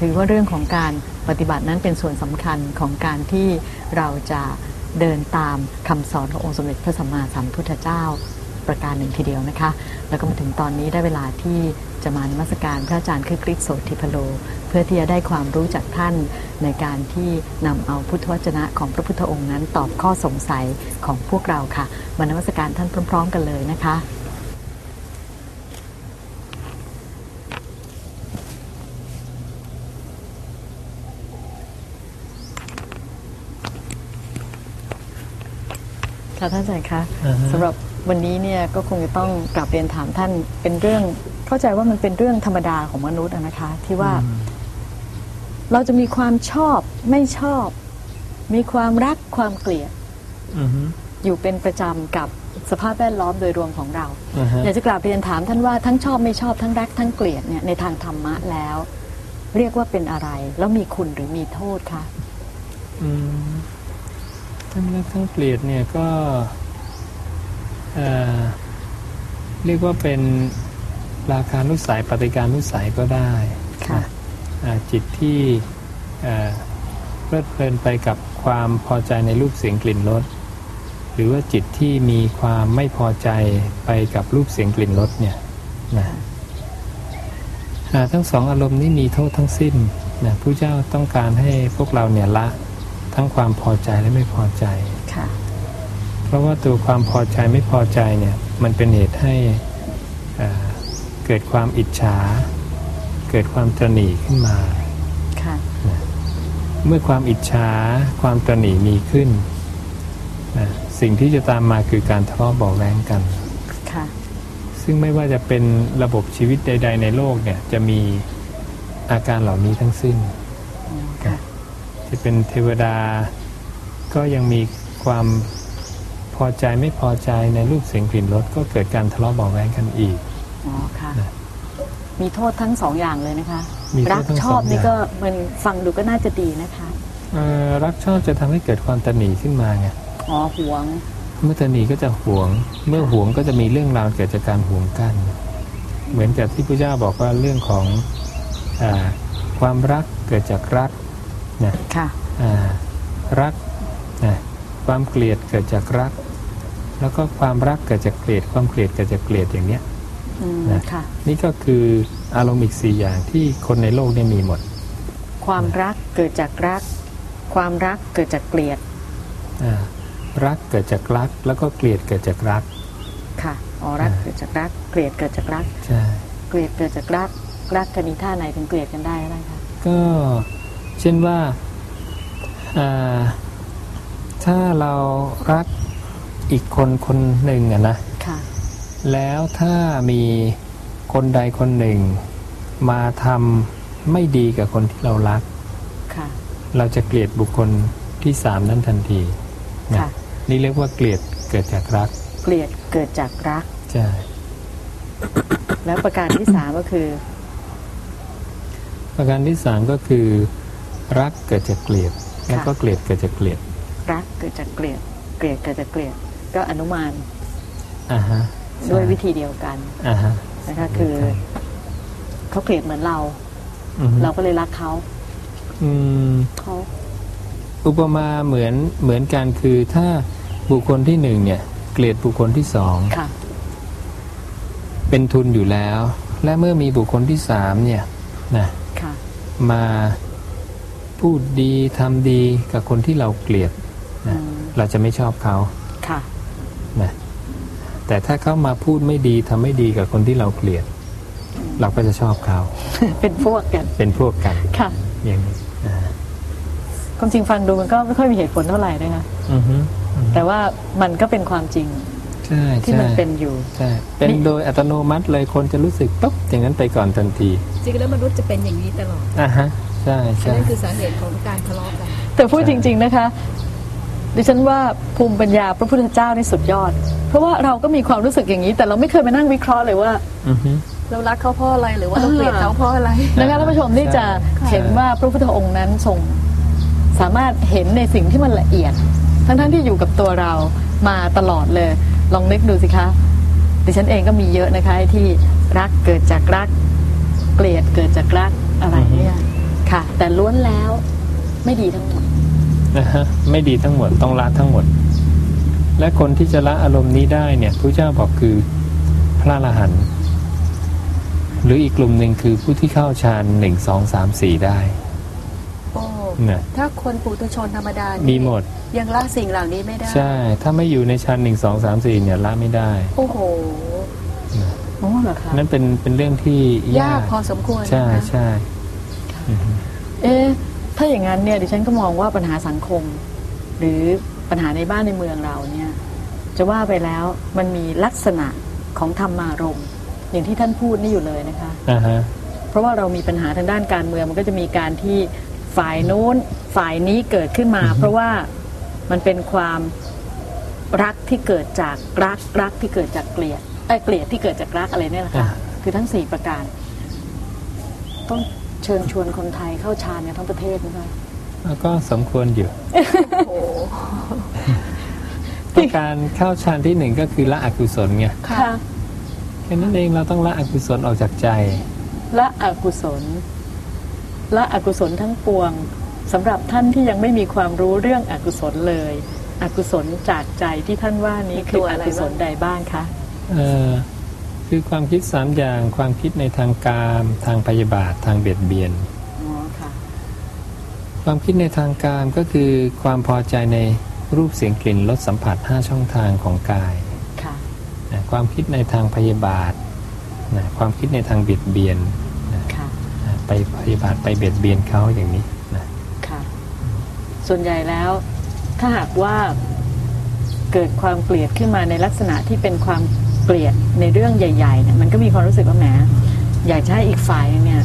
ถือว่าเรื่องของการปฏิบัตินั้นเป็นส่วนสำคัญของการที่เราจะเดินตามคำสอนขององค์สมเด็จพระสัมมาสัมพุทธเจ้าประการหนึ่งทีเดียวนะคะ แล้วก็มาถึงตอนนี้ได้เวลาที่จะมานมัสการพระอาจารย์คือกริชโสธิพโล เพื่อที่จะได้ความรู้จากท่านในการที่นำเอาพุทธวจนะของพระพุทธองค์นั้นตอบข้อสงสัยของพวกเราค่ะมานมัสการท่านพร้อม ๆ กันเลยนะคะ ค่ะท่านอาจารย์คะอ่าฮะสำหรับวันนี้เนี่ยก็คงจะต้องกลับเรียนถามท่านเป็นเรื่อง เข้าใจว่ามันเป็นเรื่องธรรมดาของมนุษย์อะนะคะ ที่ว่าเราจะมีความชอบไม่ชอบ มีความรักความเกลียดอือฮึอยู่เป็นประจำกับสภาพแวดล้อมโดยรวมของเราอ่าฮะอยากจะกราบเรียนถามท่านว่าทั้งชอบไม่ชอบทั้งรักทั้งเกลียดเนี่ยในทางธรรมะแล้ว เรียกว่าเป็นอะไร แล้วมีคุณหรือมีโทษคะอืม ทั้งรักทั้งเกลียดเนี่ยก็เอ่อเรียกว่าเป็นราคานุสัยปฏิการนุสัยก็ได้ค่ะอ่าจิตที่เอ่อเพลิดเพลินไปกับความพอใจในรูปเสียงกลิ่นรสหรือว่าจิตที่มีความไม่พอใจไปกับรูปเสียงกลิ่นรสเนี่ยนะอ่าทั้งสองอารมณ์นี้มีโทษทั้งสิ้นนะผู้เจ้าต้องการให้พวกเราเนี่ยละ ทั้งความพอใจและไม่พอใจค่ะเพราะว่าตัวความพอใจไม่พอใจเนี่ยมันเป็นเหตุให้อ่าเกิดความอิจฉา เกิดความตระหนี่ขึ้นมาค่ะเมื่อความอิจฉาความตระหนี่มีขึ้นนะสิ่งที่จะตามมาคือการทะเลาะเบาะแว้งกันค่ะซึ่งไม่ว่าจะเป็นระบบชีวิตใด ๆ ในโลกเนี่ยจะมีอาการเหล่านี้ทั้งสิ้นค่ะ จะเป็นเทวดา ก็ยังมีความพอใจไม่พอใจในรูปเสียงกลิ่นรสก็เกิดการทะเลาะเบาะแว้งกันอีกอ๋อค่ะนะ มีโทษทั้งสองอย่างเลยนะคะ มีโทษรักทั้งชสออบงนี่อย่าง ก็มันฟังดูก็น่าจะดีนะคะเอ่อรักชอบจะทำให้เกิดความตระหนี่ขึ้นมาไงอ๋อหวงเมื่อตระหนี่ก็จะหวง เมื่อหวงก็จะมีเรื่องราวเกิดจากการหวงกัน เหมือนกับที่พระเจ้าบอกว่าเรื่องของอาความรักเกิดจากรัก นะค่ะอ่ารักนะความเกลียดเกิดจากรัก แล้วก็ความรักเกิดจากเกลียด ความเกลียดเกิดจากเกลียดอย่างเนี้ยอืมนะค่ะนี่ก็คืออารมณ์อีกสี่อย่างที่คนในโลกเนี่ยมีหมด ความรักเกิดจากรัก ความรักเกิดจากเกลียดอ่ารักเกิดจากรัก แล้วก็เกลียดเกิดจากรัก ค่ะอ๋อรักอ่าเกิดจากรัก เกลียดเกิดจากรักใช่เกลียดเกิดจากรัก รักกันนี้ท่าไหนถึงเกลียดกันได้อะไรคะก็ เช่นว่าอ่าถ้าเรารักอีกคนคนหนึ่งอะนะค่ะแล้วถ้ามีคนใดคนหนึ่ง มาทำไม่ดีกับคนที่เรารักค่ะเราจะเกลียดบุคคลที่สามนั้นทันทีนะค่ะนี่เรียกว่าเกลียดเกิดจากรัก เกลียดเกิดจากรัก ใช่ แล้วประการที่สามก็คือ ประการที่สามก็คือ รักเกิดจากเกลียดแล้วก็เกลียดเกิดจากเกลียด รักเกิดจากเกลียด เกลียดเกิดจากเกลียด ก็อนุมานอ่าฮะด้วยใช่วิธีเดียวกันอ่าฮะนะคะคือเขาเกลียดเหมือนเราอือฮึเราก็เลยรักเขาอืมเขาอุปมาเหมือนเหมือนกันคือถ้าบุคคลที่หนึ่งเนี่ย เกลียดบุคคลที่สองค่ะเป็นทุนอยู่แล้ว และเมื่อมีบุคคลที่สามเนี่ยนะค่ะมา พูดดีทำดีกับคนที่เราเกลียดนะอืมเราจะไม่ชอบเขาค่ะนะแต่ถ้าเขามาพูดไม่ดีทำไม่ดีกับคนที่เราเกลียด เราก็จะชอบเขา เป็นพวกกัน เป็นพวกกันค่ะอย่างนี้อ่าความจริงฟังดูมันก็ไม่ค่อยมีเหตุผลเท่าไหร่นะคะอือฮึอือฮึแต่ว่ามันก็เป็นความจริง ใช่ที่ใช่มันเป็นอยู่ใช่เป็นนี่โดยอัตโนมัติเลยคนจะรู้สึกปุ๊บอย่างนั้นไปก่อนทันทีจริงๆแล้วมนุษย์จะเป็นอย่างนี้ตลอดอะฮะใช่ใช่นั่นคือสาเหตุของการทะเลาะกันแต่พูดจริง ๆนะคะ ดิฉันว่าภูมิปัญญาพระพุทธเจ้านี่สุดยอด เพราะว่าเราก็มีความรู้สึกอย่างนี้ แต่เราไม่เคยมานั่งวิเคราะห์เลยว่าอือฮึเรารักเขาเพราะอะไรหรือว่าเราเกลียดเขาเพราะอะไรนะคะท่านผู้ชมที่จะเห็นว่าพระพุทธองค์นั้นทรงสามารถเห็นในสิ่งที่มันละเอียด ทั้งๆที่อยู่กับตัวเรามาตลอดเลย ลองนึกดูสิคะดิฉันเองก็มีเยอะนะคะที่รักเกิดจากรัก เกลียดเกิดจากรักอะไรเนี่ยค่ะ แต่ล้วนแล้วไม่ดีทั้งหมดนะฮะไม่ดีทั้งหมดต้องละทั้งหมด และคนที่จะละอารมณ์นี้ได้เนี่ยพระเจ้าบอกคือพระอรหันต์หรืออีกกลุ่มหนึ่งคือผู้ที่เข้าฌานหนึ่งสองสามสี่ได้ เนี่ยถ้าคนปุถุชนธรรมดามีมีหมด ยังละสิ่งเหล่านี้ไม่ได้ใช่ ถ้าไม่อยู่ในชั้นหนึ่งสองสามสี่เนี่ยละไม่ได้ โอ้โหอ๋อเหรอคะนั่นเป็นเป็นเรื่องที่ยายากกพอสมควรใช่นะคะใช่อือฮึ เอ๊ะถ้าอย่างนั้นเนี่ยดิฉันก็มองว่าปัญหาสังคม หรือปัญหาในบ้านในเมืองเราเนี่ย จะว่าไปแล้วมันมีลักษณะของธรรมารมณ์อย่างที่ท่านพูดนี่อยู่เลยนะคะ อ่าฮะ เพราะว่าเรามีปัญหาทางด้านการเมืองมันก็จะมีการที่ ฝ่ายนู้นฝ่ายนี้เกิดขึ้นมา เพราะว่ามันเป็นความรักที่เกิดจากรักรักที่เกิดจากเกลียดไอ้ยเกลียดที่เกิดจากรักอะไรเนี่ยนะคะอ่าคือทั้งสี่ประการ ต้องเชิญชวนคนไทยเข้าฌานกันทั้งประเทศนะคะแล้วก็สมควรอยู่โอ้โหต้องการเข้าฌานที่หนึ่งก็คือละอกุศลไงค่ะแค่นั้นเองเราต้องละอกุศลออกจากใจ ละอกุศล ละอกุศลทั้งปวงสำหรับท่านที่ยังไม่มีความรู้เรื่องอกุศลเลย อกุศลจากใจที่ท่านว่านี้คืออกุศลใดบ้างคะเอ่อคือความคิดสามอย่างความคิดในทางกามทางพยาบาททางเบียดเบียนอ๋อค่ะความคิดในทางกามก็คือความพอใจในรูปเสียงกลิ่นรสสัมผัส 5 ช่องทางของกายค่ะนะความคิดในทางพยาบาทนะความคิดในทางเบียดเบียนนะค่ะนะ ไปพยาบาทไปเบียดเบียนเขาอย่างนี้นะค่ะส่วนใหญ่แล้ว ถ้าหากว่าเกิดความเกลียดขึ้นมาในลักษณะที่เป็นความเกลียดในเรื่องใหญ่ๆเนี่ยมันก็มีความรู้สึกว่าแหมอยากจะให้อีกฝ่ายเนี่ย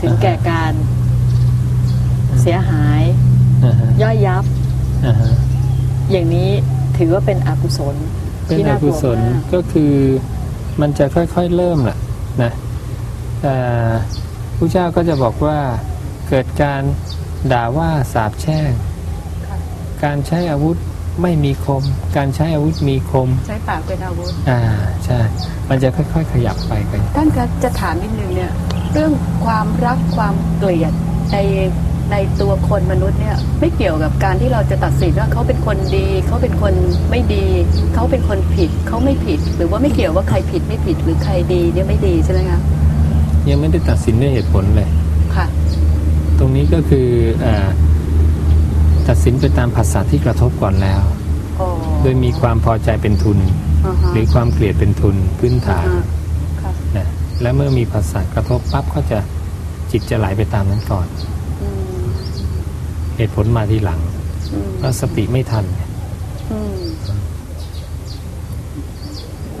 ถึงแก่การเสียหายอ่าฮะย่อยยับอ่าฮะอย่างนี้ถือว่าเป็นอกุศลเป็นที่อน่ากกุลัวศลมากก็คือมันจะค่อยๆเริ่มแหละนะ แต่ผู้เจ้าก็จะบอกว่าเกิดการด่าว่าสาบแช่งค่ะการใช้อาวุธไม่มีคม การใช้อาวุธมีคม ใช้ปากเป็นอาวุธ อ่าใช่ มันจะค่อย ๆ ขยับไปกันท่านคะจะถามนิดนึงเนี่ย เรื่องความรักความเกลียดในในตัวคนมนุษย์เนี่ยไม่เกี่ยวกับการที่เราจะตัดสินว่าเขาเป็นคนดี เขาเป็นคนไม่ดี เขาเป็นคนผิด เขาไม่ผิด หรือว่าไม่เกี่ยวว่าใครผิดไม่ผิดหรือใครดีเนี่ยไม่ดีใช่ไหมคะ ยังไม่ได้ตัดสินด้วยเหตุผลเลย ค่ะ ตรงนี้ก็คืออาตัดสินไปตามภาษาที่กระทบก่อนแล้วอ๋อโดยมีความพอใจเป็นทุนอ่าฮะหรือความเกลียดเป็นทุนพื้นฐานอ่าค่ะนะและเมื่อมีภาษากระทบปั๊บก็จะจิตจะไหลไปตามนั้นก่อนอืมเหตุผลมาทีหลังอืมเพราะสติไม่ทันอืม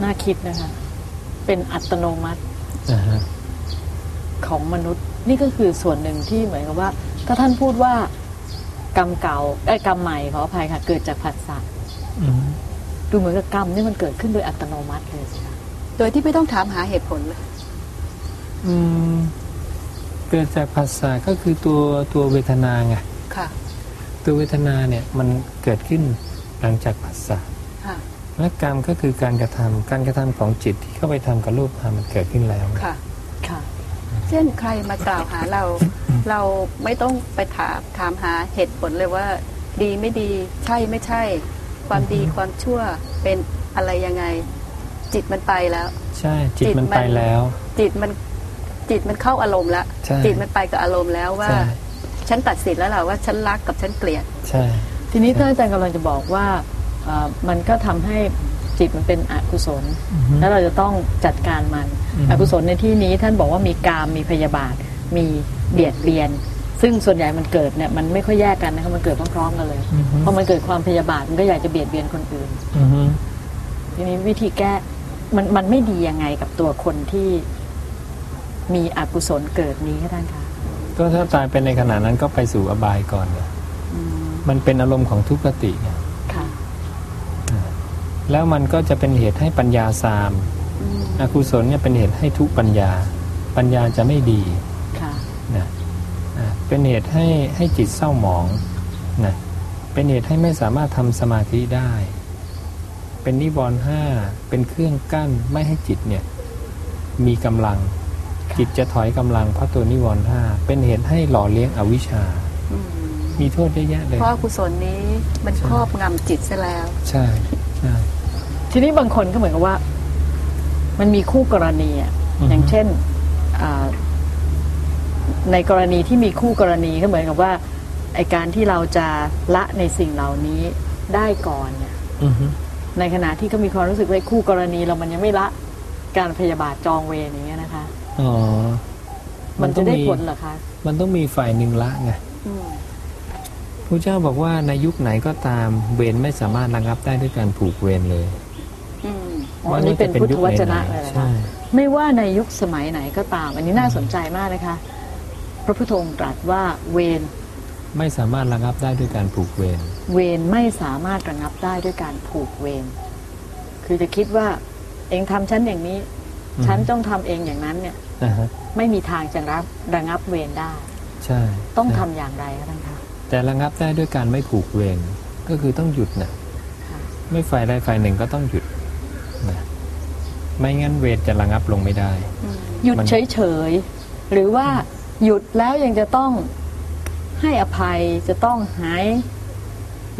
น่าคิดนะคะ เป็นอัตโนมัตินะฮะ ของมนุษย์ นี่ก็คือส่วนหนึ่งที่เหมือนกับว่า ถ้าท่านพูดว่ากรรมเก่าไอ้ยกรรมใหม่ขออภัยค่ะ เกิดจากผัสสะอืมดูเหมือนกับกรรมนี่มันเกิดขึ้นโดยอัตโนมัติเลยสิคะโดยที่ไม่ต้องถามหาเหตุผลเลยอืมเกิดจากภาษาก็คือตัวตัวเวทนาไงค่ะตัวเวทนาเนี่ยมันเกิดขึ้นหลังจากภาษาค่ะและกรรมก็คือการกระทำการกระทำของจิตที่เข้าไปทำกับรูปธรรมมันเกิดขึ้นแล้วค่ะค่ะ เช่นใครมากล่าวหาเรา เราไม่ต้องไปถามถามหาเหตุผลเลยว่า ดีไม่ดีใช่ไม่ใช่ ความดีความชั่วเป็นอะไรยังไง จิตมันไปแล้ว ใช่จิตจิตมันมันไปแล้ว จิตมันจิตมันเข้าอารมณ์แล้วใช่จิตมันไปกับอารมณ์แล้วว่าใช่ฉันตัดสินแล้วแหละว่าฉันรักกับฉันเกลียดใช่ ทีนี้ท่านอาจารย์กำลังจะบอกว่าเอ่อมันก็ทำให้ จิตมันเป็นอกุศลอือฮึแล้วเราจะต้องจัดการมันอือฮึอกุศลในที่นี้ท่านบอกว่ามีกามมีพยาบาท มีเบียดเบียน ซึ่งส่วนใหญ่มันเกิดเนี่ยมันไม่ค่อยแยกกันนะคะมันเกิดพร้อมๆกันเลยอือฮึพอมันเกิดความพยาบาทมันก็อยากจะเบียดเบียนคนอื่นอือฮึทีนี้วิธีแก้มันมันไม่ดียังไงกับตัวคนที่มีอกุศลเกิดนี้คะท่านคะก็ถ้าตายไปในขณะนั้นก็ไปสู่อบายก่อนเนี่ยอืมมันเป็นอารมณ์ของทุกขติเนี่ยค่ะ แล้วมันก็จะเป็นเหตุให้ปัญญาซามอืมอกุศลเนี่ยเป็นเหตุให้ทุกปัญญา ปัญญาจะไม่ดีค่ะนะอ่าเป็นเหตุให้ให้จิตเศร้าหมองนะเป็นเหตุให้ไม่สามารถทำสมาธิได้ เป็นนิวรณ์ห้าเป็นเครื่องกั้นไม่ให้จิตเนี่ยมีกำลังค่ะจิตจะถอยกำลังเพราะตัวนิวรณ์ห้าเป็นเหตุให้หล่อเลี้ยงอวิชชาอืมมีโทษเยอะแยะเลยเพราะอกุศลนี้มันครอบงำจิตซะแล้ว ใช่ใช่ ทีนี้บางคนก็เหมือนกับว่า มันมีคู่กรณีอะอือฮึอย่างเช่นอ่าในกรณีที่มีคู่กรณีก็เหมือนกับว่าไอการที่เราจะละในสิ่งเหล่านี้ได้ก่อนเนี่ยอือฮึในขณะที่ก็มีความรู้สึกว่าคู่กรณีเรามันยังไม่ละการพยาบาทจองเวรอย่างเงี้ยนะคะอ๋อมันจะต้องได้มีผลเหรอคะ มันต้องมีฝ่ายหนึ่งละไงอืมพระเจ้าบอกว่าในยุคไหนก็ตามเวรไม่สามารถระงับได้ด้วยการผูกเวรเลย อืมอ๋ออันนี้เป็นพุทธวจนะเลยไหนะใช่คะไม่ว่าในยุคสมัยไหนก็ตาม อันนี้น่าสนใจมากนะคะ พระพุทธองค์ตรัสว่าเวรไม่สามารถระงับได้ด้วยการผูกเวรเวรไม่สามารถระงับได้ด้วยการผูกเวรคือจะคิดว่าเองทำฉันอย่างนี้ ฉันต้องทำเองอย่างนั้นเนี่ยนะฮะไม่มีทางจะรับระงับเวรได้ ใช่ ต้องทำนะอย่างไรคะท่านคะแต่ระงับได้ด้วยการไม่ผูกเวรก็คือต้องหยุดนะค่ะไม่ฝ่ายใดฝ่ายหนึ่งก็ต้องหยุด นะไม่งั้นเวรจะระงับลงไม่ได้ หยุดมัน เฉยๆ หรือว่าหยุดแล้วยังจะต้องให้อภัยจะต้องหาย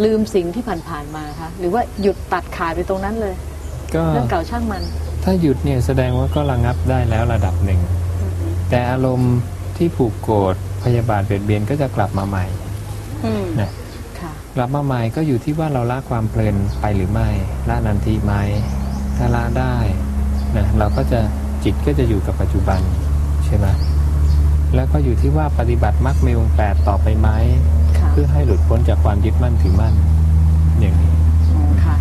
ลืมสิ่งที่ผ่านๆมาคะหรือว่าหยุดตัดขาดไปตรงนั้นเลย ก็เรื่องเก่าช่างมัน ถ้าหยุดเนี่ยแสดงว่าก็ระงับได้แล้วระดับหนึ่ง แต่อารมณ์ที่ผูกโกรธพยาบาทเบียดเบียนก็จะกลับมาใหม่ อืมนะ ค่ะ กลับมาใหม่ก็อยู่ที่ว่าเราละความเพลินไปหรือไม่ละนันทีไหมถ้าละได้นะเราก็จะจิตก็จะอยู่กับปัจจุบันใช่ไหมแล้วก็อยู่ที่ว่าปฏิบัติมรรคมีองค์แปดต่อไปไหมค่ะเพื่อให้หลุดพ้นจากความยึดมั่นถือมั่นอย่างนี้อ๋อค่ะ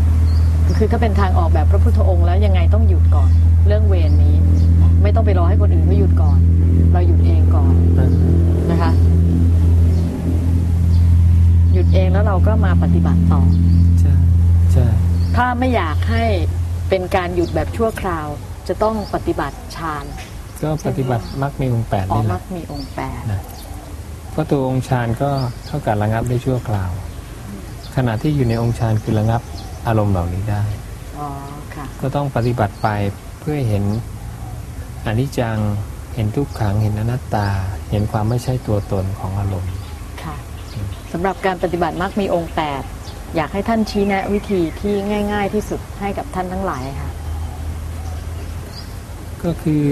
คือถ้าเป็นทางออกแบบพระพุทธองค์แล้วยังไงต้องหยุดก่อน เรื่องเวรนี้ ไม่ต้องไปรอให้คนอื่นเขาหยุดก่อน เราหยุดเองก่อนนะคะ หยุดเองแล้วเราก็มาปฏิบัติต่อใช่ใช่ถ้าไม่อยากให้ เป็นการหยุดแบบชั่วคราว จะต้องปฏิบัติฌานก็ปฏิบัติมรรคมีองค์แปดออกนี่แหมัละกมีองค์แปดนะเพราะตัวองค์ฌานก็เท่ากับระงับได้ชั่วคราว ขณะที่อยู่ในองค์ฌานคือระงับอารมณ์เหล่านี้ได้ อ๋อค่ะ ก็ต้องปฏิบัติไปเพื่อเห็นอนิจจัง เห็นทุกขัง เห็นอนัตตา เห็นความไม่ใช่ตัวตนของอารมณ์ ค่ะสำหรับการปฏิบัติมักมีองค์แปด อยากให้ท่านชี้แนะวิธีที่ง่าย ๆ ที่สุดให้กับท่านทั้งหลายค่ะ ก็คือ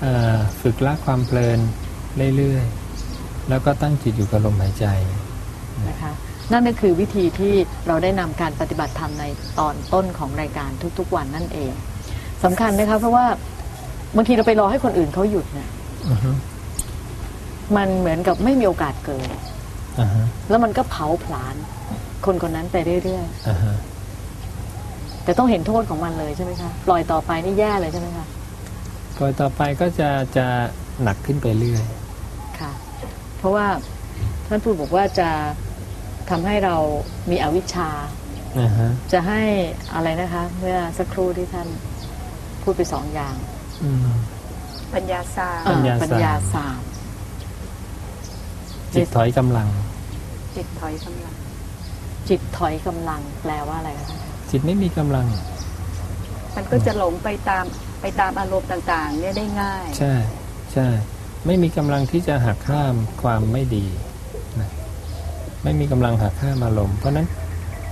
เออฝึกละความเพลินเรื่อยๆ แล้วก็ตั้งจิตอยู่กับลมหายใจนะคะนั่นก็คือวิธีที่เราได้นำการปฏิบัติธรรมในตอนต้นของรายการทุกๆวันนั่นเองสำคัญนะคะเพราะว่าบางทีเราไปรอให้คนอื่นเขาหยุดเนี่ยอือฮึมันเหมือนกับไม่มีโอกาสเกิดอ่าฮะแล้วมันก็เผาผลาญ คนคนนั้นไปเรื่อยอ่าฮะๆแต่ต้องเห็นโทษของมันเลยใช่ไหมคะปล่อยต่อไปนี่แย่เลยใช่ไหมคะปล่อยต่อไปก็จะจะหนักขึ้นไปเรื่อยค่ะ เพราะว่าท่านพูดบอกว่าจะทำให้เรามีอวิชชาอ่าฮะจะให้อะไรนะคะ เมื่อสักครู่ที่ท่านพูดไปสองอย่างอืมปัญญาสามปัญญาอ่ปัญญาสามจิตถอยกำลัง จิตถอยกำลัง จิตถอยกำลังแปลว่าอะไรคะจิตไม่มีกำลัง มันก็จะหลงไปตามไปตามอารมณ์ต่างๆ เนี่ยได้ง่าย ใช่ใช่ไม่มีกำลังที่จะหักข้ามความไม่ดีนะไม่มีกำลังหักข้ามอารมณ์เพราะฉะนั้น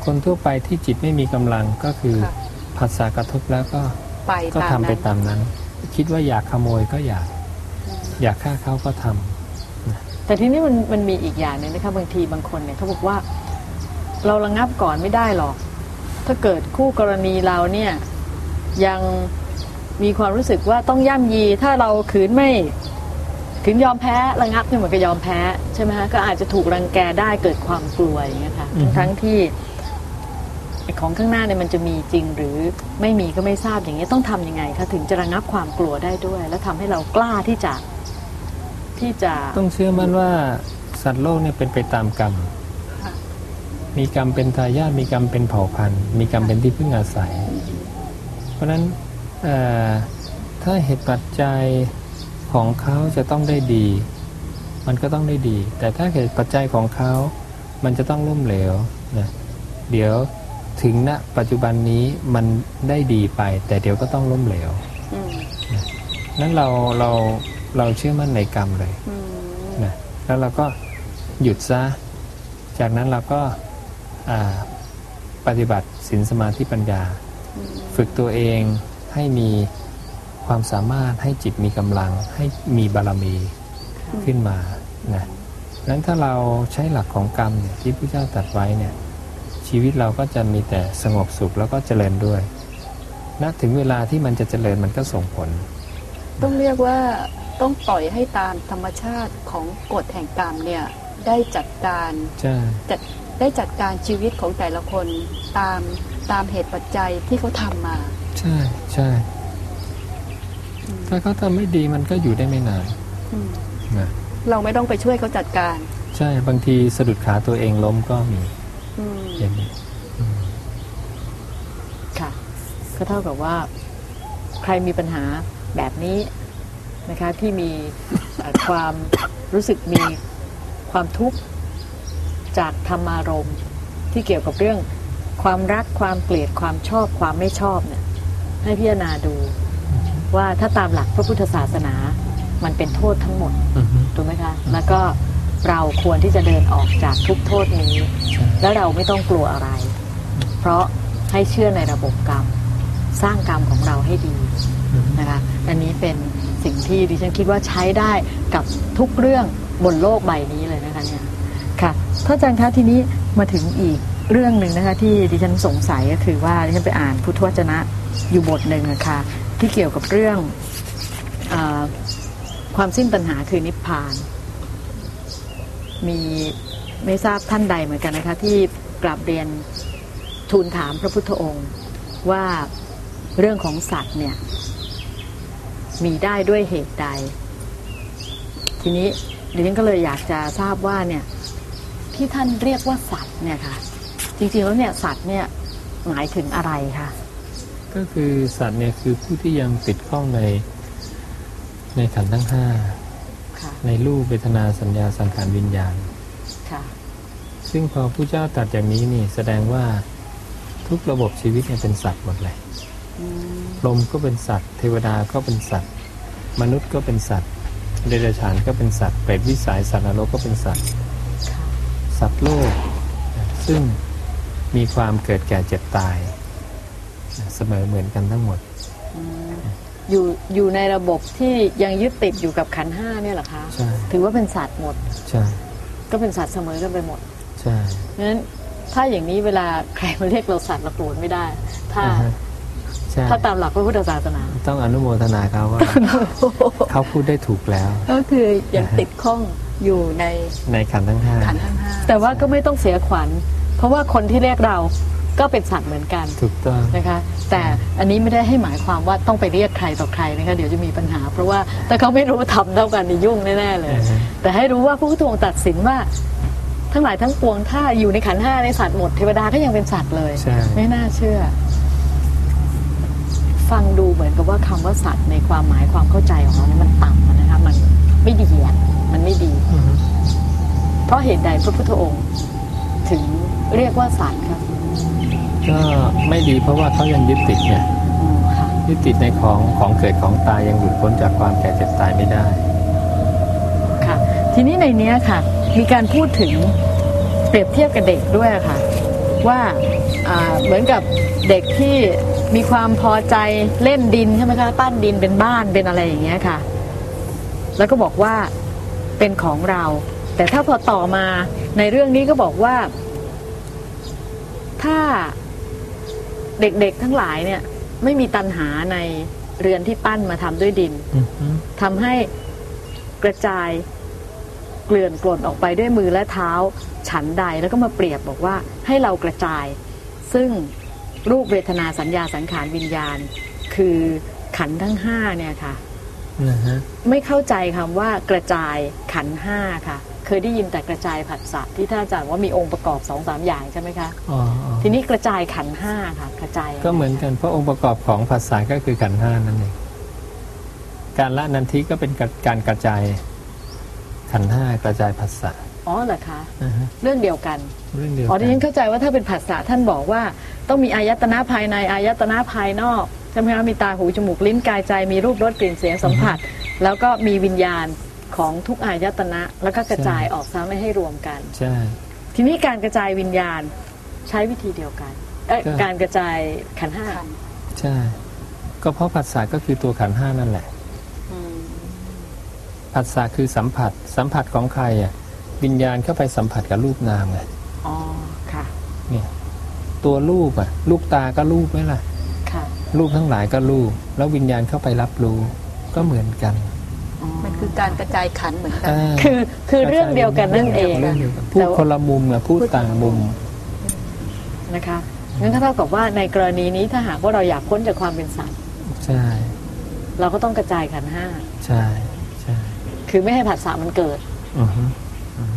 คนทั่วไปที่จิตไม่มีกำลังก็คือค่ะผัสสะกระทบแล้วก็ไปก็ตามทำไปนั้นตามนั้น คิดว่าอยากขโมยก็อยาก อยากฆ่าเขาก็ทำแต่ทีนี้มันมันมีอีกอย่างหนึ่งนะคะบางทีบางคนเนี่ยเขาบอกว่า เราระงับก่อนไม่ได้หรอก ถ้าเกิดคู่กรณีเราเนี่ยยังมีความรู้สึกว่าต้องย่ำยี ถ้าเราขืนไม่ขืนยอมแพ้ระงับเนี่ยเหมือนกับยอมแพ้ใช่ไหมคะก็อาจจะถูกรังแกได้เกิดความกลัวอย่างเงี้ยค่ะอือฮึทั้งๆที่ไอ้ของข้างหน้าเนี่ยมันจะมีจริงหรือไม่มีก็ไม่ทราบอย่างเงี้ยต้องทำยังไงคะถึงจะระงับความกลัวได้ด้วย และทำให้เรากล้าที่จะที่จะ ต้องเชื่อมั่นว่าสัตว์โลกเนี่ยเป็นไปตามกรรมค่ะ มีกรรมเป็นทายาทมีกรรมเป็นเผ่าพันธุ์ มีกรรมเป็นที่พึ่งอาศัย เพราะฉะนั้นเอ่อถ้าเหตุปัจจัยของเขาจะต้องได้ดี มันก็ต้องได้ดี แต่ถ้าเหตุปัจจัยของเขา มันจะต้องล้มเหลวนะเดี๋ยวถึงณปัจจุบันนี้มันได้ดีไป แต่เดี๋ยวก็ต้องล้มเหลวอืมนั้นเราเราเราเชื่อมั่นในกรรมเลยอืมนะแล้วเราก็หยุดซะ จากนั้นเราก็อ่า ปฏิบัติศีลสมาธิปัญญาอืมฝึกตัวเองให้มีความสามารถให้จิตมีกำลังให้มีบารมีขึ้นมานะนั้นถ้าเราใช้หลักของกรรมเนี่ยที่พระเจ้าตรัดไว้เนี่ยชีวิตเราก็จะมีแต่สงบสุขแล้วก็เจริญด้วยณถึงเวลาที่มันจะเจริญมันก็ส่งผล ต้องเรียกว่าต้องปล่อยให้ตามธรรมชาติของกฎแห่งกรรมเนี่ยได้จัดการใช่จัด ได้จัดการชีวิตของแต่ละคนตามตามเหตุปัจจัยที่เขาทำมา ใช่ใช่ถ้าเขาทำไม่ดีมันก็อยู่ได้ไม่นานอืมนะเราไม่ต้องไปช่วยเขาจัดการ ใช่บางทีสะดุดขาตัวเองล้มก็มีอืมอย่างนี้ค่ะ ก็เท่ากับว่า ใครมีปัญหาแบบนี้นะคะ ที่มีเอ่อความรู้สึกมีความทุกข์ จากธรรมารมณ์ที่เกี่ยวกับเรื่องความรักความเกลียดความชอบความไม่ชอบเนี่ยให้พิจารณาดูว่าถ้าตามหลักพระพุทธศาสนา มันเป็นโทษทั้งหมดอือฮึถูกไหมคะแล้วก็เราควรที่จะเดินออกจากทุกโทษนี้ใช่แล้วเราไม่ต้องกลัวอะไร เพราะให้เชื่อในระบบกรรม สร้างกรรมของเราให้ดีอือฮึนะคะอันนี้เป็นสิ่งที่ดิฉันคิดว่าใช้ได้กับทุกเรื่องบนโลกใบนี้เลยนะคะเนี่ยค่ะ ท่านอาจารย์คะทีนี้มาถึงอีกเรื่องหนึ่งนะคะ ที่ดิฉันสงสัยก็คือว่าดิฉันไปอ่านพุทธวจนะอยู่บทหนึ่งนะคะที่เกี่ยวกับเรื่องอความสิ้นปัญหาคือนิพพาน มีไม่ทราบท่านใดเหมือนกันนะคะ ที่กราบเรียนทูลถามพระพุทธองค์ว่าเรื่องของสัตว์เนี่ย มีได้ด้วยเหตุใด ทีนี้ดิฉันก็เลยอยากจะทราบว่าเนี่ย ที่ท่านเรียกว่าสัตว์เนี่ยค่ะ จริงๆแล้วเนี่ยสัตว์เนี่ยหมายถึงอะไรคะก็คือสัตว์เนี่ยคือผู้ที่ยังติดข้องในในขันธ์ทั้งห้าค่ะในรูปเวทนาสัญญาสังขารวิญญาณค่ะซึ่งพอผู้เจ้าตรัดอย่างนี้นี่แสดงว่าทุกระบบชีวิตเนี่ยเป็นสัตว์หมดเลยอืมลมก็เป็นสัตว์ เทวดาก็เป็นสัตว์ มนุษย์ก็เป็นสัตว์ เดรัจฉานก็เป็นสัตว์ เปรตวิสัยสัตว์นรกก็เป็นสัตว์ค่ะ สัตว์โลก ซึ่งมีความเกิดแก่เจ็บตาย เสมอเหมือนกันทั้งหมดอืมอยู่อยู่ในระบบที่ยังยึดติดอยู่กับขันธ์ห้าเนี่ยเหรอคะใช่ถือว่าเป็นสัตว์หมดใช่ก็เป็นสัตว์เสมอกันไปหมดใช่เพราะฉะนั้นถ้าอย่างนี้เวลาใครมาเรียกเราสัตว์เราโกรธไม่ได้ ถ้าอ่าฮะใช่ถ้าตามหลักพระพุทธศาสนา ต้องอนุโมทนาเขาว่าเขาพูดได้ถูกแล้ว ก็คือยังติดข้อง อยู่ในในขันธ์ทั้งห้าขันธ์ทั้งห้าแต่ว่าก็ไม่ต้องเสียขวัญ เพราะว่าคนที่เรียกเราก็เป็นสัตว์เหมือนกันถูกต้องนะคะ แต่อันนี้ไม่ได้ให้หมายความว่าต้องไปเรียกใครต่อใครนะคะเดี๋ยวจะมีปัญหา เพราะว่าถ้าเขาไม่รู้ทำเท่ากันนี่ยุ่งแน่ๆเลยอ่าฮะแต่ให้รู้ว่าพระพุทธองค์ตัดสินว่าทั้งหลายทั้งปวงถ้าอยู่ในขันธ์ห้าในสัตว์หมดเทวดาก็ยังเป็นสัตว์เลยใช่ไม่น่าเชื่อ ฟังดูเหมือนกับว่าคำว่าสัตว์ในความหมายความเข้าใจของเราเนี่ยมันต่ำอะนะคะมันไม่ดีอะมัน ไม่ดีอือฮึเพราะเหตุใดพระพุทธองค์ ถึงเรียกว่าสัตว์ครับก็ไม่ดีเพราะว่าเขายังยึดติดเนี่ยอืมค่ะยึดติดในของของเกิดของตายยังหลุดพ้นจากความแก่เจ็บตายไม่ได้ ค่ะ ทีนี้ในเนี้ยค่ะ มีการพูดถึงเปรียบเทียบกับเด็กด้วยค่ะ ว่าอ่าเหมือนกับเด็กที่มีความพอใจเล่นดินใช่ไหมคะปั้นดินเป็นบ้านเป็นอะไรอย่างเงี้ยค่ะ แล้วก็บอกว่า เป็นของเรา แต่ถ้าพอต่อมาในเรื่องนี้ก็บอกว่า ถ้าเด็กๆทั้งหลายเนี่ย ไม่มีตัณหาในเรือนที่ปั้นมาทำด้วยดินอือฮึทำให้กระจายเกลื่อนกล่นออกไปด้วยมือและเท้า ฉันใดแล้วก็มาเปรียบบอกว่าให้เรากระจาย ซึ่งรูปเวทนาสัญญาสังขารวิญญาณ คือขันธ์ทั้งห้าเนี่ยค่ะนะฮะ ไม่เข้าใจคำว่ากระจายขันธ์ห้าค่ะ เคยได้ยินแต่กระจายผัสสะที่ท่านอาจารย์ว่ามีองค์ประกอบสองสามอย่างใช่ไหมคะอ๋ออ๋อทีนี้กระจายขันธ์ห้าค่ะกระจายก็เหมือนกันเพราะองค์ประกอบของภาษาก็คือขันธ์ห้านั่นเองการละนันทิก็เป็นการกระจายขันธ์ห้ากระจายภาษาอ๋อเหรอคะนะฮะเรื่องเดียวกันเรื่องเดียวอ๋อกัที่ฉันเข้าใจว่าถ้าเป็นผัสสะท่านบอกว่าต้องมีอายตนะภายในอายตนะภายนอกใช่ไหมช่ไหมคะมีตาหูจมูกลิ้นกายใจมีรูปรสกลิ่นเสียงสัมผัส แล้วก็มีวิญญาณของทุกอายตนะ แล้วก็กระจายออกซะไม่ให้รวมกันใช่ทีนี้การกระจายวิญญาณใช้วิธีเดียวกันเอ้ยก็การกระจายขันธ์ห้าใช่ก็เพราะผัสสะก็คือตัวขันธ์ห้านั่นแหละอืมผัสสะคือสัมผัส สัมผัสของใครอะวิญญาณเข้าไปสัมผัสกับรูปนามไงอ๋อค่ะเนี่ยตัวรูปอะ ลูกตาก็รูปไหมล่ะค่ะ รูปทั้งหลายก็รูป แล้ววิญญาณเข้าไปรับรู้ก็เหมือนกันอ๋อมันคือการกระจายขันธ์เหมือนกันาคือคือเรื่องเดียวกันนั่นเองเรื่องเดียวกันพูดคนละมุมอะพูดต่างมุมนะคะงั้นก็เท่ากับว่าในกรณีนี้ถ้าหากว่าเราอยากพ้นจากความเป็นสัตว์ใช่ เราก็ต้องกระจายขันธ์ห้าใช่ใช่คือไม่ให้ผัสสะมันเกิดอือฮึ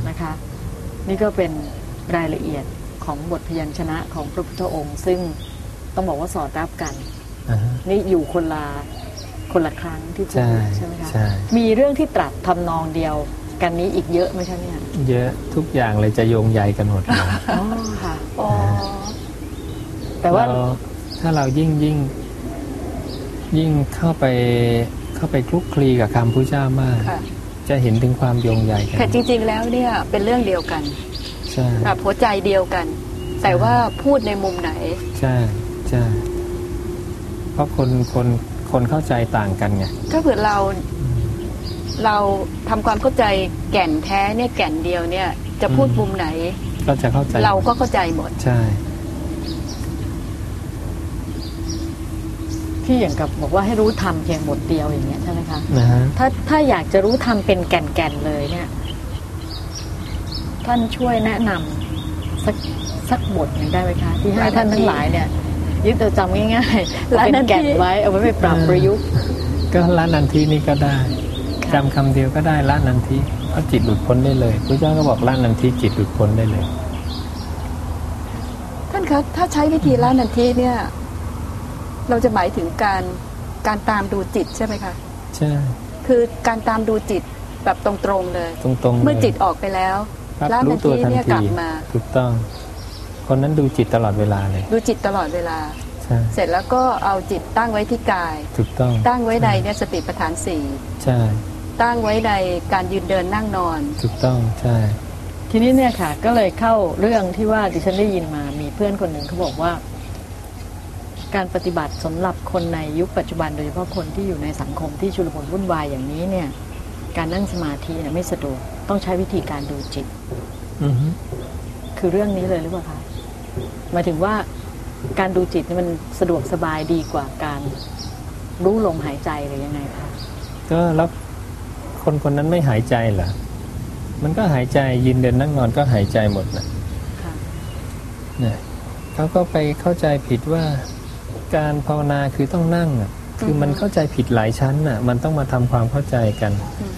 นะคะ นี่ก็เป็นรายละเอียดของบทพยัญชนะของพระพุทธองค์ ซึ่งต้องบอกว่าสอดรับกันอ่าฮะ นี่อยู่คนละคนละครั้งที่พูใช่ดใช่ไหมคะใช่มีเรื่องที่ตรัสทำนองเดียวกันนี้อีกเยอะไหมคะเนี่ยเยอะทุกอย่างเลยจะโยงใยกันหมดเลยอ๋อค่ะอ๋อแต่ว่าเรถ้าเรายิ่งยิ่ง ยิ่งเข้าไปเข้าไปคลุกคลีกับคำพุทธเจ้ามากค่ะจะเห็นถึงความโยงใยกันแต่จริง ๆ แล้วเนี่ยเป็นเรื่องเดียวกันใช่แบบหัวใจเดียวกัน แต่ว่าพูดในมุมไหนใช่ใช่ เพราะคนคนคนเข้าใจต่างกันไงถ้าเผื่อเราเราทำความเข้าใจแก่นแท้เนี่ยแก่นเดียวเนี่ย จะพูดมุมไหน ก็จะเข้าใจ เราก็เข้าใจหมดใช่ ที่อย่างกับบอกว่าให้รู้ธรรมเพียงบทเดียวอย่างเงี้ยใช่ไหมคะนะฮะถ้าถ้าอยากจะรู้ธรรมเป็นแก่นๆเลยเนี่ย ท่านช่วยแนะนำสักสักบทหนึ่งได้ไหมคะ ที่ให้หลายนาทีท่านทั้งหลายเนี่ย ยึดเอาจำง่ายๆหลายเป็นนาทีแก่นไว้เอาไว้ไปปรับประยุกต์ ก็ละนันทีนี่ก็ได้ค่ะจำคำเดียวก็ได้ละนันทีเพราะจิตหลุดพ้นได้เลยพระเจ้าก็บอกละนันทีจิตหลุดพ้นได้เลย ท่านครับถ้าใช้วิธีละนันทีเนี่ย เราจะหมายถึงการการตามดูจิตใช่ไหมคะใช่คือการตามดูจิตแบบตรงๆเลย ตรงๆเมื่อลยจิตออกไปแล้วครับละรู้นันตัวทีทันเนี่ยกทีลับมาถูกต้อง คนนั้นดูจิตตลอดเวลาเลย ดูจิตตลอดเวลา ใช่เสร็จแล้วก็เอาจิตตั้งไว้ที่กาย ถูกต้องตั้งไว้ในเนี่ยสติปัฏฐานสี่ใช่ ตั้งไว้ในการยืนเดินนั่งนอน ถูกต้องใช่ ทีนี้เนี่ยค่ะ ก็เลยเข้าเรื่องที่ว่าดิฉันได้ยินมา มีเพื่อนคนหนึ่งเขาบอกว่า การปฏิบัติสำหรับคนในยุคปัจจุบันโดยเฉพาะคนที่อยู่ในสังคมที่ชุลมุนวุ่นวายอย่างนี้เนี่ย การนั่งสมาธิเนี่ยไม่สะดวกต้องใช้วิธีการดูจิต อือฮึ คือเรื่องนี้เลยหรือเปล่าคะ หมายถึงว่าการดูจิตนี่มันสะดวกสบายดีกว่าการรู้ลมหายใจหรือยังไงคะก็แล้วคนคนนั้นไม่หายใจเหรอมันก็หายใจยืนเดินนั่งนอนก็หายใจหมดนะค่ะเนี่ยเขาก็ไปเข้าใจผิดว่าการภาวนาคือต้องนั่งอะคือมันเข้าใจผิดหลายชั้นอะ มันต้องมาทำความเข้าใจกันอืม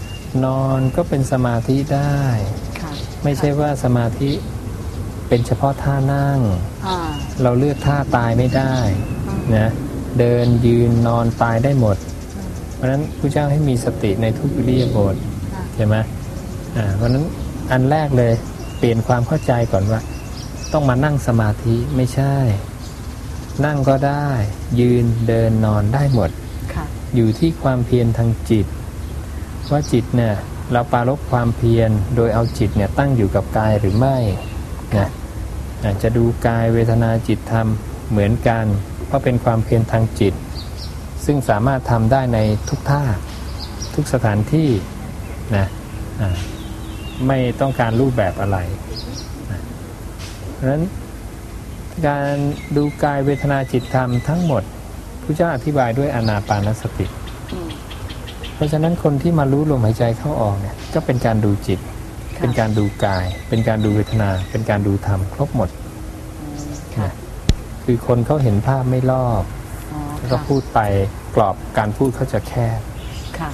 นอนก็เป็นสมาธิได้ค่ะไม่ใช่ว่าสมาธิ เป็นเฉพาะท่านั่งอ่าเราเลือกท่าตายไม่ได้นะเดินยืนนอนตายได้หมด เพราะฉะนั้นพระเจ้าให้มีสติในทุกอิริยาบถค่ะใช่ไหมอ่าเพราะฉะนั้นอันแรกเลยเปลี่ยนความเข้าใจก่อนว่า ต้องมานั่งสมาธิไม่ใช่ นั่งก็ได้ ยืนเดินนอนได้หมดค่ะอยู่ที่ความเพียรทางจิต ว่าจิตเนี่ยเราปรารบความเพียรโดยเอาจิตเนี่ยตั้งอยู่กับกายหรือไม่นะอา จจะดูกายเวทนาจิตธรรมเหมือนกัน เพราะเป็นความเพียรทางจิต ซึ่งสามารถทำได้ในทุกท่าทุกสถานที่นะอ่าไม่ต้องการรูปแบบอะไรนะเพราะฉะนั้นการดูกายเวทนาจิตธรรมทั้งหมดพระเจ้าอธิบายด้วยอนาปานสติอืมเพราะฉะนั้นคนที่มารู้ลมหายใจเข้าออกเนี่ยก็เป็นการดูจิตค่ะ เป็นการดูกาย เป็นการดูเวทนา เป็นการดูธรรมครบหมดค่ะนะคือคนเขาเห็นภาพไม่รอบอ๋อแล้วก็ค่ะพูดไปกรอบการพูดเขาจะแคบค่ะ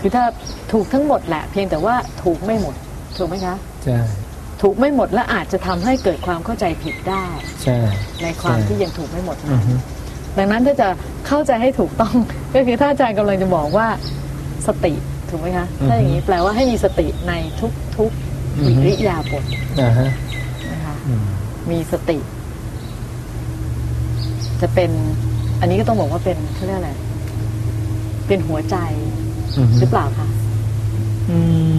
คือถ้าถูกทั้งหมดแหละ เพียงแต่ว่าถูกไม่หมด ถูกไหมคะ ใช่ถูกไม่หมดและอาจจะทำให้เกิดความเข้าใจผิดได้ ใช่ในความใช่ที่ยังถูกไม่หมดอืนะอฮึ ดังนั้นถ้าจะเข้าใจให้ถูกต้อง ก็คือถ้าอาจารย์กำลังจะบอกว่าสติ ถูกไหมคะถ้าอย่างนี้แปลว่าให้มีสติในทุกทุกๆอืออิฮึริยาบถอ่าฮะนะคะอืมมีสติ จะเป็น อันนี้ก็ต้องบอกว่าเป็นเขาเรียกอะไรเป็นหัวใจอือฮึหรือเปล่าคะอืม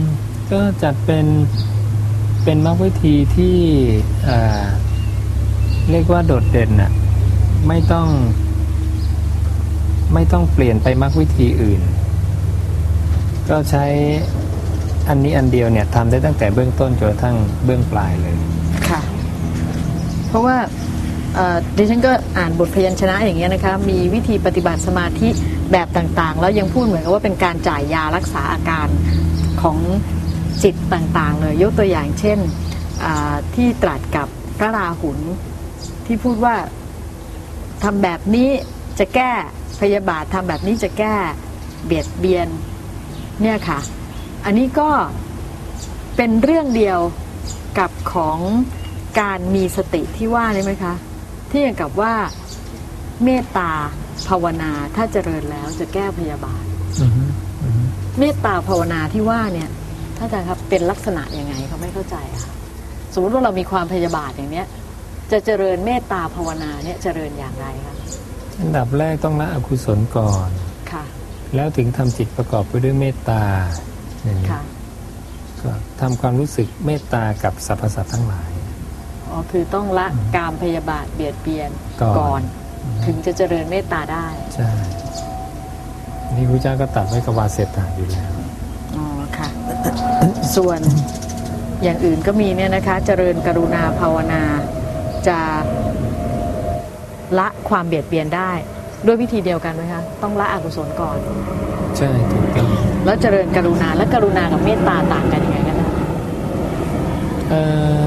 ก็จัดเป็นเป็นมรรควิธีที่อ่าเรียกว่าโดดเด่นน่ะ ไม่ต้อง ไม่ต้องเปลี่ยนไปมรรควิธีอื่น ก็ใช้อันนี้อันเดียวเนี่ยทำได้ตั้งแต่เบื้องต้นจนกระทั่งเบื้องปลายเลย ค่ะ เพราะว่าเอ่อดิฉันก็อ่านบทพยัญชนะอย่างเงี้ยนะคะมีวิธีปฏิบัติสมาธิแบบต่างๆ แล้วยังพูดเหมือนกับว่าเป็นการจ่ายยารักษาอาการของจิตต่างๆเลยยกตัวอย่างเช่นอ่าที่ตรัสกับพระราหุลที่พูดว่าทำแบบนี้จะแก้พยาบาททำแบบนี้จะแก้เบียดเบียน เนี่ยค่ะ อันนี้ก็เป็นเรื่องเดียวกับของการมีสติที่ว่านี่ไหมคะ ที่อย่างกับว่าเมตตาภาวนาถ้าเจริญแล้วจะแก้พยาบาทอือฮึอือฮึเมตตาภาวนาที่ว่าเนี่ยถ้าอาจารย์ครับเป็นลักษณะยังไงเขาไม่เข้าใจอะค่ะสมมติว่าเรามีความพยาบาทอย่างเนี้ย จะเจริญเมตตาภาวนาเนี่ยเจริญอย่างไรคะอันดับแรกต้องละอกุศลก่อนค่ะ แล้วถึงทำจิตประกอบไปด้วยเมตตาอย่างนี้ค่ะก็ทำความรู้สึกเมตตากับสรรพสัตว์ทั้งหลาย อ๋อ คือต้องละกามพยาบาทเบียดเบียนก่อนก่อน ถึงจะเจริญเมตตาได้ ใช่ นี่พระเจ้าก็ตัดไว้กับวาเสตาอยู่แล้ว อ๋อ ค่ะ ส่วนอย่างอื่นก็มีเนี่ยนะคะ เจริญกรุณาภาวนาจะละความเบียดเบียนได้ ด้วยวิธีเดียวกันไหมคะต้องละอกุศลก่อน ใช่ถูกต้องแล้วเจริญกรุณาและกรุณากับเมตตาต่างกันยังไงกันนะเอ่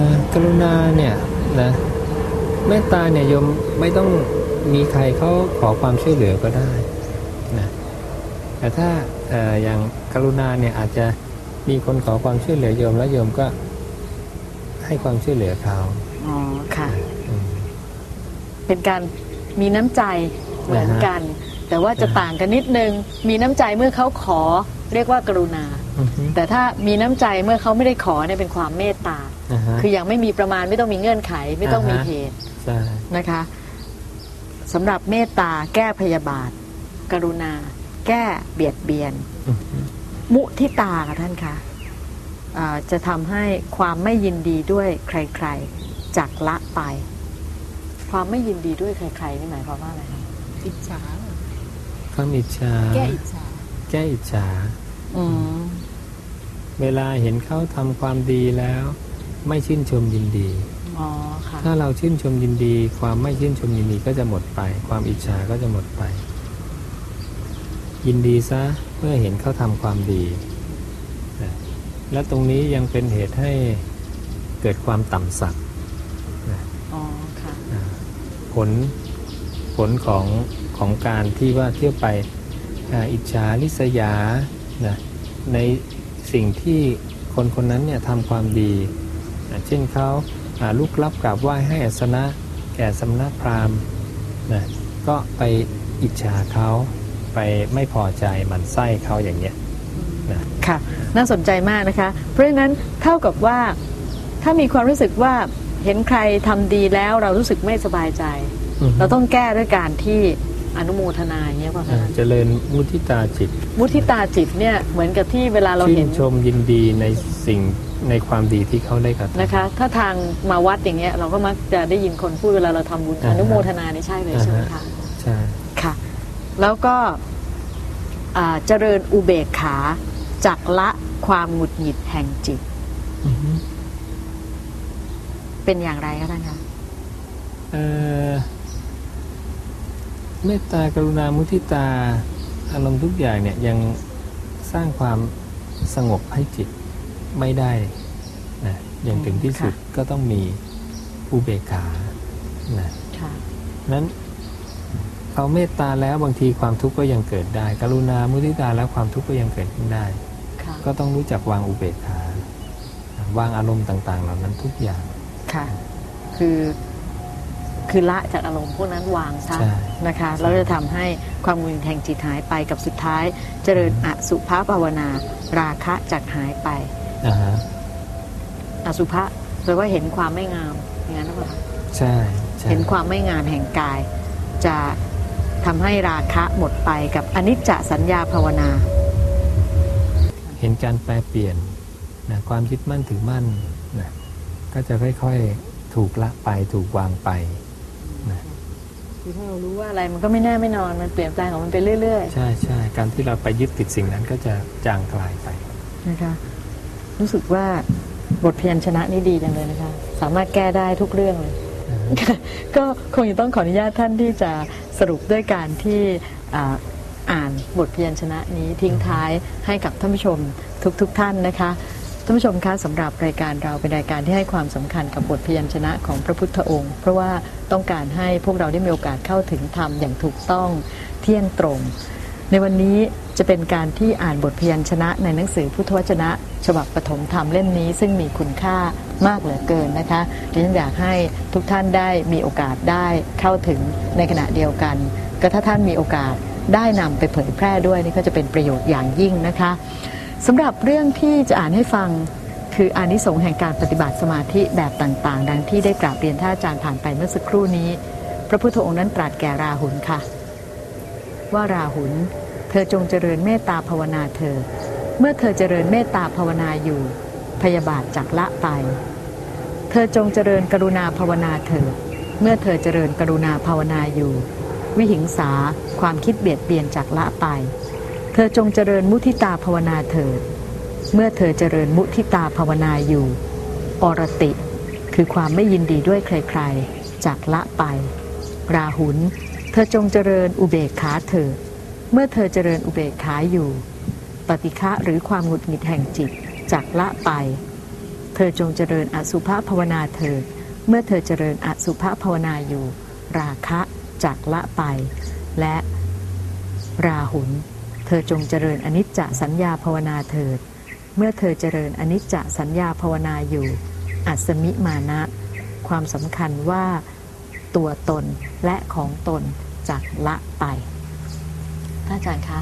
อกรุณาเนี่ยนะเมตตาเนี่ยโยมไม่ต้องมีใครเขาขอความช่วยเหลือก็ได้นะแต่ถ้าเอ่ออย่างกรุณาเนี่ยอาจจะมีคนขอความช่วยเหลือโยมแล้วโยมก็ให้ความช่วยเหลือเขาอ๋อค่ะอืมเป็นการมีน้ำใจ เหมือนกัน แต่ว่าจะอ่าฮะต่างกันนิดนึง มีน้ำใจเมื่อเขาขอเรียกว่ากรุณาอือฮึแต่ถ้ามีน้ำใจเมื่อเขาไม่ได้ขอเนี่ยเป็นความเมตตาอ่าฮะคือยังไม่มีประมาณไม่ต้องมีเงื่อนไขไม่ต้องมีอ่าฮะเหตุใช่นะคะสำหรับเมตตาแก้พยาบาท กรุณา แก้เบียดเบียนอือฮึมุทิตาค่ะท่านคะอ่าจะทำให้ความไม่ยินดีด้วยใคร ๆจากละไป ความไม่ยินดีด้วยใครๆนี่หมายความว่าอะไรคะ อิจฉาความอิจฉา แก้อิจฉา แก้อิจฉาอืมเวลาเห็นเขาทำความดีแล้ว ไม่ชื่นชมยินดีอ๋อค่ะถ้าเราชื่นชมยินดี ความไม่ชื่นชมยินดีก็จะหมดไป ความอิจฉาก็จะหมดไป ยินดีซะเมื่อเห็นเขาทำความดีนะและตรงนี้ยังเป็นเหตุให้เกิดความต่ำสักอ๋อค่ะอ่าผล ผลของของการที่ว่าเที่ยวไปอิจฉาริษยานะในสิ่งที่คนคนนั้นเนี่ยทำความดี เช่นเขาาลุกลับกราบไหว้ให้อัสนะแก่สำนักพราหมณ์นะก็ไปอิจฉาเขาไปไม่พอใจมันไส้เขาอย่างเงี้ยนะค่ะน่าสนใจมากนะคะ เพราะฉะนั้นเท่ากับว่าถ้ามีความรู้สึกว่าเห็นใครทำดีแล้วเรารู้สึกไม่สบายใจ เราต้องแก้ด้วยการที่อนุโมทนาอย่างเงี้ยป่ะอ่าคะเจริญมุทิตาจิต มุทิตาจิตเนี่ยเหมือนกับที่เวลาเราชื่เห็นนชมยินดีในสิ่งในความดีที่เขาได้กระทำนะคะ ถ้าทางมาวัดอย่างเงี้ยเราก็มักจะได้ยินคนพูดเวลาเราทำบุญอ่าอฮะนุโมทนานี่ใช่เลยใช่ไหมอ่าคะฮะใช่ค่ะ แล้วก็อ่าเจริญอุเบกขาจากละความหงุดหงิดแห่งจิตอือฮึเป็นอย่างไรคะท่านคะ เอ่อเมตตากรุณามุทิตา อารมณ์ทุกอย่างเนี่ยยังสร้างความสงบให้จิตไม่ได้นะอย่างถึงที่สุดก็ต้องมีอุเบกขานะค่ะนั้นเอาเมตตาแล้วบางทีความทุกข์ก็ยังเกิดได้ กรุณามุทิตาแล้วความทุกข์ก็ยังเกิดขึ้นได้ค่ะก็ต้องรู้จักวางอุเบกขาวางอารมณ์ต่าง ๆ เหล่านั้นทุกอย่างค่ะ คือ คือละจากอารมณ์พวกนั้นวางซะใช่นะคะแล้วจะทำให้ความมุนแห่งจิตหายไปกับสุดท้าย เจริญอสุภาภาวนา ราคะจากหายไปอ่าฮะอสุภะแปลว่าเห็นความไม่งามอย่างนั้นหรือเปล่าคะใช่ใช่เห็นความไม่งามแห่งกาย จะทำให้ราคะหมดไปกับอนิจจสัญญาภาวนา เห็นการแปลเปลี่ยนนะความยึดมั่นถือมั่นนะก็จะค่อยๆถูกละไปถูกวางไปนะ คือถ้าเรารู้ว่าอะไรมันก็ไม่แน่ไม่นอนมันเปลี่ยนแปลงของมันไปเรื่อยใช่ใช่การที่เราไปยึดติดสิ่งนั้นก็จะจางคลายไปๆนะคะ รู้สึกว่าบทพยัญชนะนี่ดีจังเลยนะคะ สามารถแก้ได้ทุกเรื่องเลย ก็คงจะต้องขออนุญาตท่านที่จะสรุปด้วยการที่อ่าอ่านบทพยัญชนะนี้ทิ้งท้ายให้กับท่านผู้ชมทุกๆทท่านนะคะ ท่านผู้ชมคะสำหรับรายการเราเป็นรายการที่ให้ความสำคัญกับบทพยัญชนะของพระพุทธองค์ เพราะว่าต้องการให้พวกเราได้มีโอกาสเข้าถึงธรรมอย่างถูกต้องเที่ยงตรง ในวันนี้จะเป็นการที่อ่านบทพยัญชนะในหนังสือพุทธวจนะ ฉบับปฐมธรรมเล่มนี้ ซึ่งมีคุณค่ามากเหลือเกินนะคะดิฉันอยากให้ทุกท่านได้มีโอกาสได้เข้าถึงในขณะเดียวกัน ก็ถ้าท่านมีโอกาสได้นำไปเผยแพร่ด้วยนี่ก็จะเป็นประโยชน์อย่างยิ่งนะคะ สำหรับเรื่องที่จะอ่านให้ฟังคืออานิสงส์แห่งการปฏิบัติสมาธิแบบต่างๆ ดังที่ได้กราบเรียนท่านอาจารย์ผ่านไปเมื่อสักครู่นี้ พระพุทธองค์นั้นตรัสแก่ราหุลค่ะ ว่าราหุลเธอจงเจริญเมตตาภาวนาเธอ เมื่อเธอเจริญเมตตาภาวนาอยู่ พยาบาทจักละไป เธอจงเจริญกรุณาภาวนาเถิดเมื่อเธอเจริญกรุณาภาวนาอยู่ วิหิงสาความคิดเบียดเบียนจักละไป เธอจงเจริญมุทิตาภาวนาเถิด เมื่อเธอเจริญมุทิตาภาวนาอยู่ อรติ คือความไม่ยินดีด้วยใครๆจักละไป ราหุล เธอจงเจริญอุเบกขาเถิด เมื่อเธอเจริญอุเบกขาอยู่ ปฏิฆะหรือความหงุดหงิดแห่งจิตจักละไป เธอจงเจริญอสุภภาวนาเถิด เมื่อเธอเจริญอสุภภาวนาอยู่ ราคะจักละไป และ ราหุล เธอจงเจริญอนิจจสัญญาภาวนาเถิด เมื่อเธอเจริญอนิจจสัญญาภาวนาอยู่ อัศมิมานะ ความสำคัญว่าตัวตนและของตนจักละไปท่านอาจารย์คะ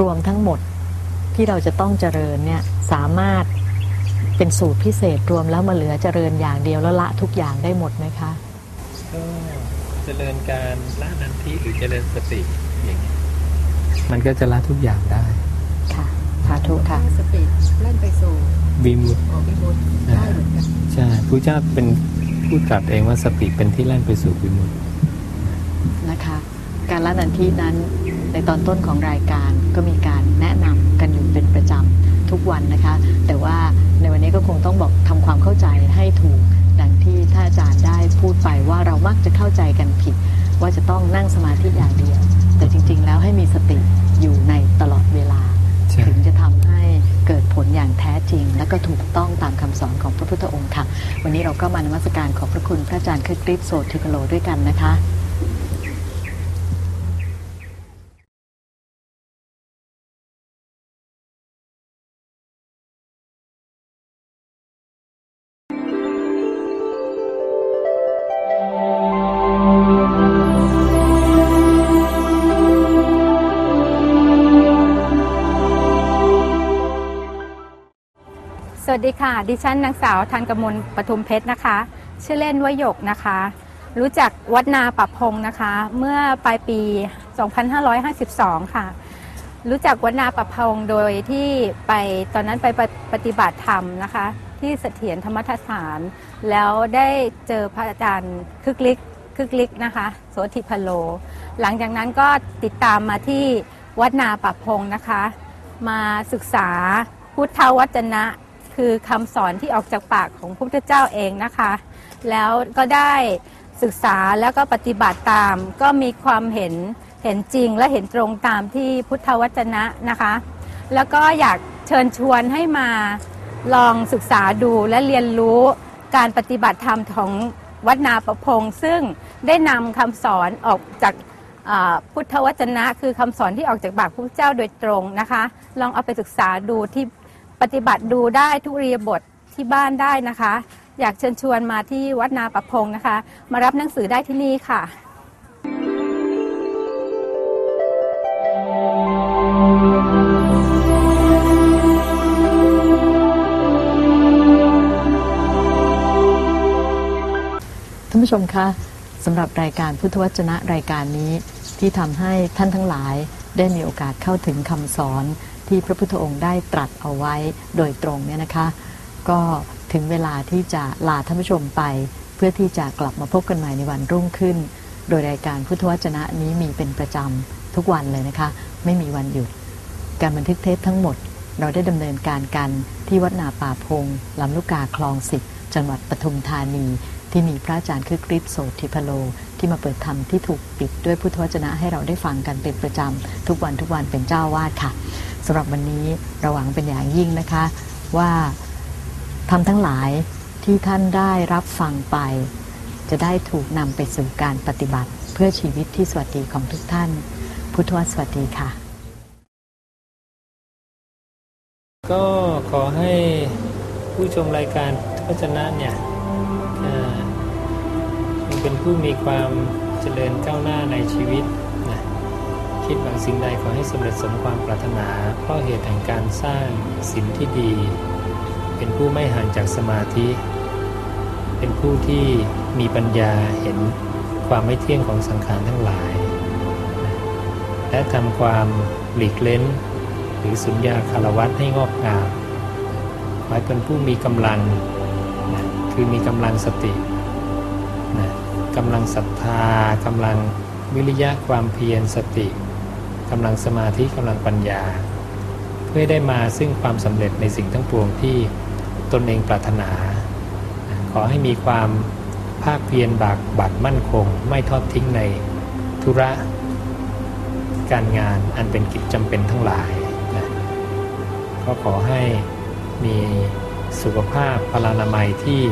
รวมทั้งหมดที่เราจะต้องเจริญเนี่ยสามารถเป็นสูตรพิเศษรวมแล้วมาเหลือเจริญอย่างเดียวแล้วละทุกอย่างได้หมดไหมคะก็เจริญการละนันทิหรือเจริญสติอย่างนี้ย มันก็จะละทุกอย่างได้ ค่ะสาธุค่ะสติเล่นไปสู่วิมุตติออกวิมุตติได้เหมือนกันใช่พระเจ้าเป็นผู้ตรัสเองว่าสติเป็นที่แล่นไปสู่วิมุตตินะคะ การละนันทีนั้นในตอนต้นของรายการก็มีการแนะนำกันอยู่เป็นประจำทุกวันนะคะ แต่ว่าในวันนี้ก็คงต้องบอกทำความเข้าใจให้ถูกดังที่ท่านอาจารย์ได้พูดไปว่าเรามักจะเข้าใจกันผิด ว่าจะต้องนั่งสมาธิอย่างเดียว แต่จริง ๆ แล้วให้มีสติอยู่ในตลอดเวลาใช่ถึงจะทำให้เกิดผลอย่างแท้จริง และก็ถูกต้องตามคำสอนของพระพุทธองค์ค่ะ วันนี้เราก็มานมัสการขอบพระคุณพระอาจารย์คือกริปโสติพโลด้วยกันนะคะ ดีค่ะ ดิฉันนางสาวธันกมลปทุมเพชรนะคะ ชื่อเล่นว่าหยกนะคะ รู้จักวัดนาปับพงนะคะ เมื่อปลายปี 2552 ค่ะ รู้จักวัดนาปับพงโดยที่ไปตอนนั้นไปปฏิบัติธรรมนะคะ ที่เสถียรธรรมทสถาน แล้วได้เจอพระอาจารย์คึกฤทธิ์คึกฤทธิ์นะคะ โสธิพโล หลังจากนั้นก็ติดตามมาที่วัดนาปับพงนะคะ มาศึกษาพุทธวจนะ คือคำสอนที่ออกจากปากของพระพุทธเจ้าเองนะคะ แล้วก็ได้ศึกษาแล้วก็ปฏิบัติตาม ก็มีความเห็นเห็นจริงและเห็นตรงตามที่พุทธวจนะนะคะ แล้วก็อยากเชิญชวนให้มาลองศึกษาดูและเรียนรู้การปฏิบัติธรรมของวัดนาประพงษ์ซึ่งได้นำคำสอนออกจากพุทธวจนะ คือคำสอนที่ออกจากปากพระพุทธเจ้าโดยตรงนะคะ ลองเอาไปศึกษาดูที่ ปฏิบัติดูได้ทุกเรียบทที่บ้านได้นะคะ อยากเชิญชวนมาที่วัดนาประพงนะคะ มารับหนังสือได้ที่นี่ค่ะท่านผู้ชมคะสำหรับรายการพุทธวจนะรายการนี้ที่ทำให้ท่านทั้งหลายได้มีโอกาสเข้าถึงคำสอน ที่พระพุทธองค์ได้ตรัสเอาไว้โดยตรงเนี่ยนะคะ ก็ถึงเวลาที่จะลาท่านผู้ชมไป เพื่อที่จะกลับมาพบกันใหม่ในวันรุ่งขึ้น โดยรายการพุทธวจนะนี้มีเป็นประจำทุกวันเลยนะคะ ไม่มีวันหยุด การบันทึกเทปทั้งหมด เราได้ดำเนินการกันที่วัดนาป่าพงลำลูกกาคลองสิบจังหวัดปทุมธานี ที่มีพระอาจารย์คือกริชโสธิพโล ที่มาเปิดธรรมที่ถูกปิดด้วยพุทธวจนะให้เราได้ฟังกันเป็นประจำทุกวันทุกวันเป็นเจ้าวาดค่ะสำหรับวันนี้เราหวังเป็นอย่างยิ่งนะคะว่าทำทั้งหลายที่ท่านได้รับฟังไป จะได้ถูกนำไปสู่การปฏิบัติ เพื่อชีวิตที่สวัสดีของทุกท่าน พุทธวสวัสดีค่ะ ก็ขอให้ผู้ชมรายการพระชนะเนี่ย จงเป็นผู้มีความเจริญก้าวหน้าในชีวิตนะคิดหวังสิ่งใดขอให้สำเร็จสมความปรารถนา เพราะเหตุแห่งการสร้างศีลที่ดี เป็นผู้ไม่ห่างจากสมาธิ เป็นผู้ที่มีปัญญาเห็นความไม่เที่ยงของสังขารทั้งหลาย และทำความหลีกเล้น หรือสุญญาคารวัตให้งอกงามขอให้เป็นผู้มีกำลังนะ คือมีกำลังสตินะกำลังศรัทธากำลังวิริยะความเพียรสติกำลังสมาธิกำลังปัญญา เพื่อได้มาซึ่งความสำเร็จในสิ่งทั้งปวงที่ตนเองปรารถนา ขอให้มีความภาคเพียรบากบัดมั่นคง ไม่ทอดทิ้งในธุระการงานอันเป็นกิจจำเป็นทั้งหลายนะก็ขอให้มี สุขภาพพลานามัยที่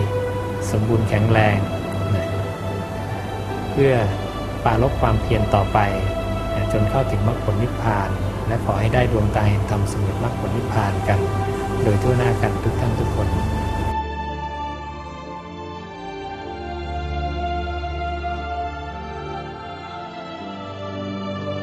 สมบูรณ์แข็งแรงนะเพื่อปราลบความเพียรต่อไปนะจนเข้าถึงมรรคผลนิพพาน และขอให้ได้ดวงตาเห็นธรรมสำเร็จมรรคผลนิพพานกัน โดยทั่วหน้ากันทุกท่านทุกคน